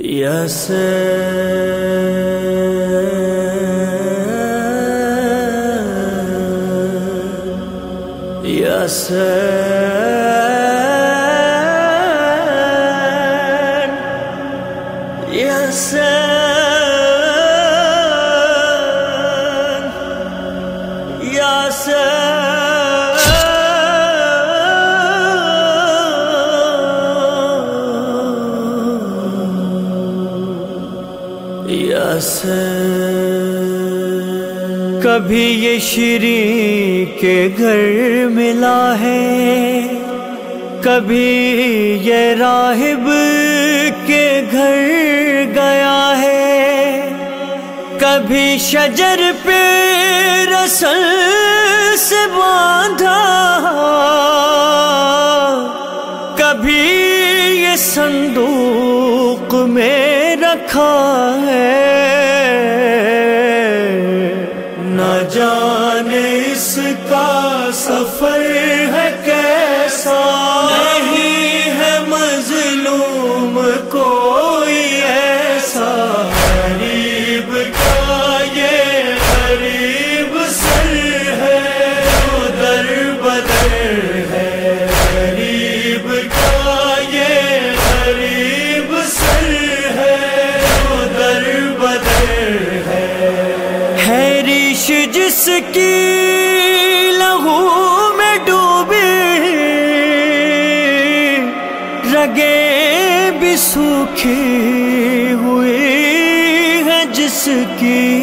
یس یس کبھی یہ شری کے گھر ملا ہے، کبھی یہ راہب کے گھر گیا ہے۔ کبھی شجر پہ رسل سے باندھا، کبھی یہ صندوق میں رکھا ہے۔ جس کی لہو میں ڈوبی رگے بھی سوکھی ہوئی ہے جس کی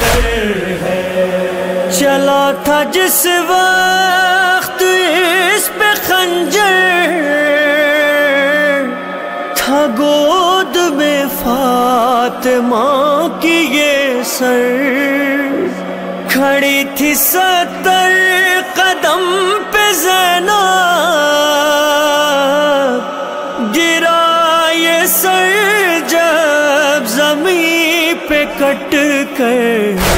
بدر ہے چلا تھا جس وقت اس پہ خنجر، تھا گود میں فاطمہ کی یہ سر۔ کھڑی تھی ستر قدم پہ زینا گرا یہ سر جب زمین پہ کٹ۔ کر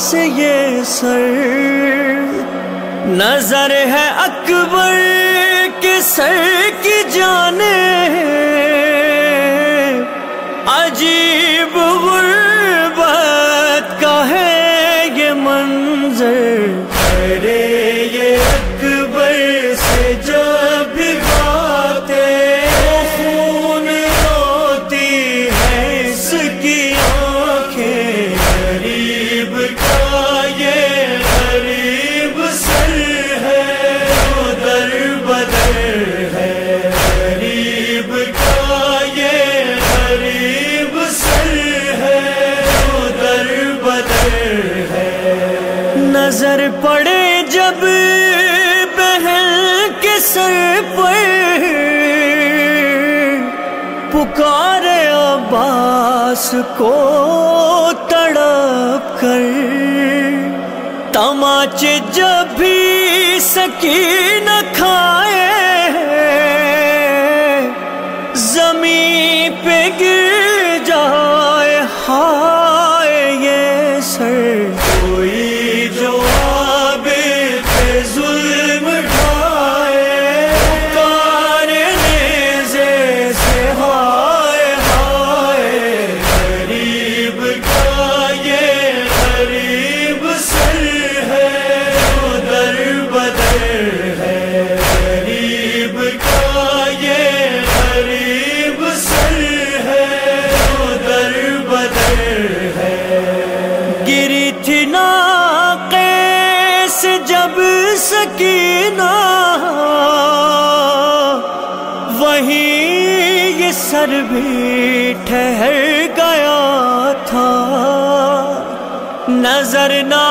سے یہ سر نظر ہے اکبر کے سر کی جانے عجیب غربت جب بہن کے سر پر پکارے عباس کو تڑپ کر، تماچے جب بھی سکینہ کھائے سکینہ وہیں یہ سر بھی ٹھہر گیا تھا۔ نظر نہ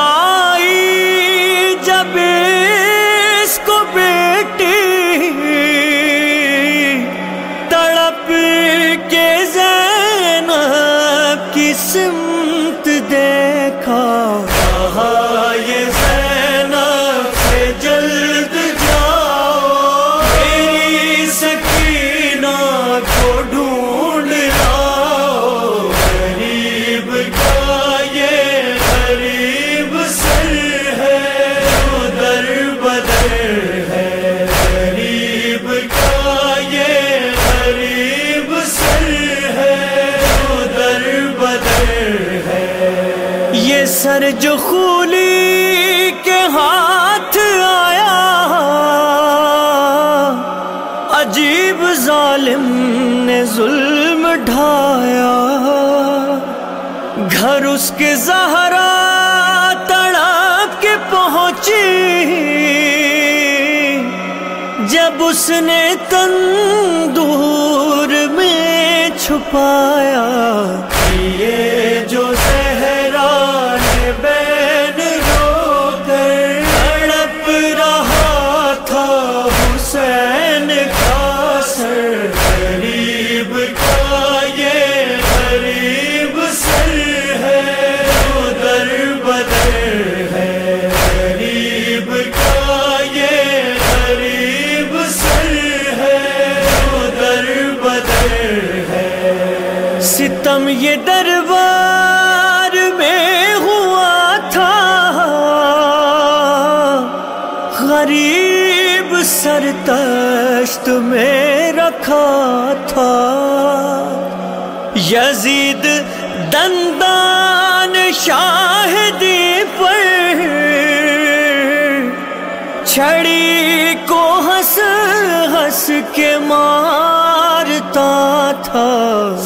کو ڈھونڈ لاؤ۔ غریب کا یہ غریب سر ہے در بدر ہے۔ غریب کا یہ غریب سر ہے در بدر ہے۔ یہ سر جو خولی ظلم ڈھایا، گھر اس کے زہرا تڑپ کے پہنچی۔ جب اس نے تندور میں چھپایا۔ یہ یہ دربار میں ہوا تھا۔ غریب سر تشت میں رکھا تھا۔ یزید دندان شاہدی پر چھڑی کو ہنس ہنس کے مارتا تھا۔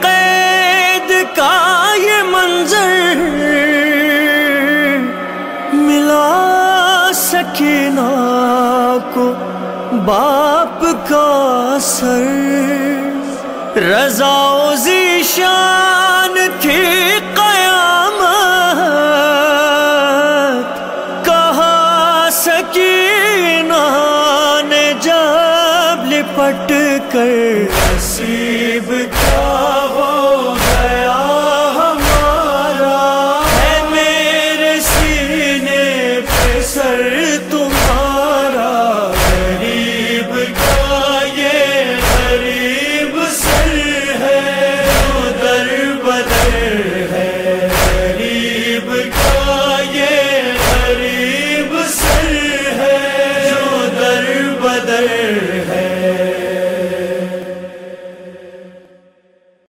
ملا سکینہ کو باپ کا سر رضا و ذیشان تھی قیامت۔ کہا سکینہ نے جب لپٹ کر۔ ہنسی